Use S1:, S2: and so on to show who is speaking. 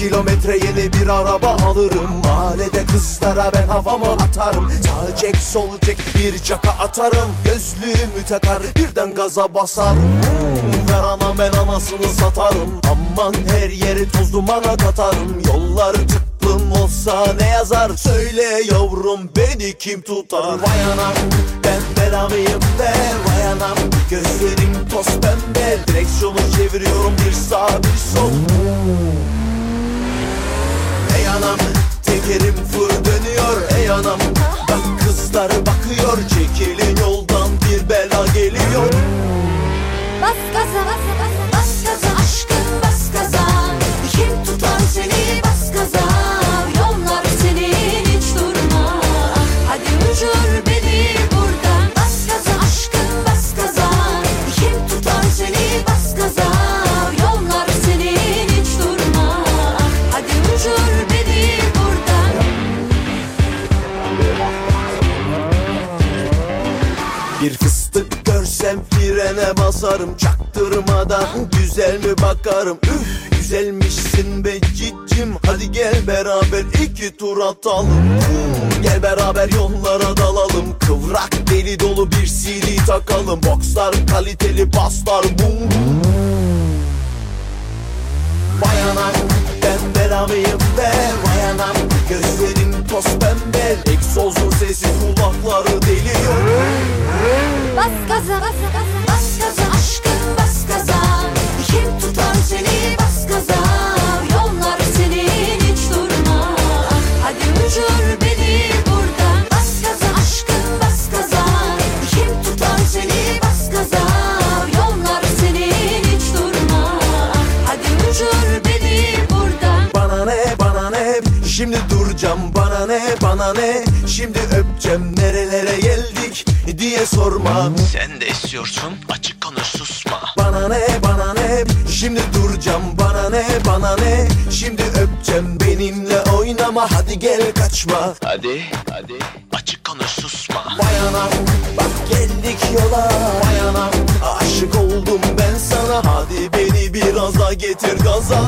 S1: kilometre yeni bir araba alırım. Mahallede kızlara ben havamı atarım. Sağ çek sol çek bir çaka atarım. Gözlüğümü takar birden gaza basarım. Ver ana ben anasını satarım. Aman her yeri toz dumana katarım. Yollar tıklım olsa ne yazar? Söyle yavrum beni kim tutar? Vay anam ben belamıyım be Vay anam gözlerim toz pembe. Direksiyonu çeviriyorum bir sağ bir sol anam tekerim fır dönüyor Ey anam. Bak kızlar bakıyor Bir fıstık görsem frene basarım Çaktırmadan güzel mi bakarım? Üf güzelmişsin be cicim. Hadi gel beraber iki tur atalım. Gel beraber yollara dalalım. Kıvrak deli dolu bir CD takalım. Boxlar kaliteli baslar bum Vay anam ben belamıyım be. Vay anam gözlerim toz pembe. Egzozun sesi kulakları deliyor
S2: Bas gaza bas gaza bas gaza aşkım
S1: duracağım bana ne bana ne? Şimdi öpeceğim nerelere geldik diye sorma.
S3: Sen de istiyorsun açık konuş susma.
S1: Bana ne bana ne? Şimdi duracağım bana ne bana ne? Şimdi öpeceğim benimle oynama hadi gel kaçma.
S3: Hadi hadi açık konuş susma.
S1: Vay anam bak geldik yola. Vay anam aşık oldum ben sana. Hadi beni biraz daha getir
S2: gaza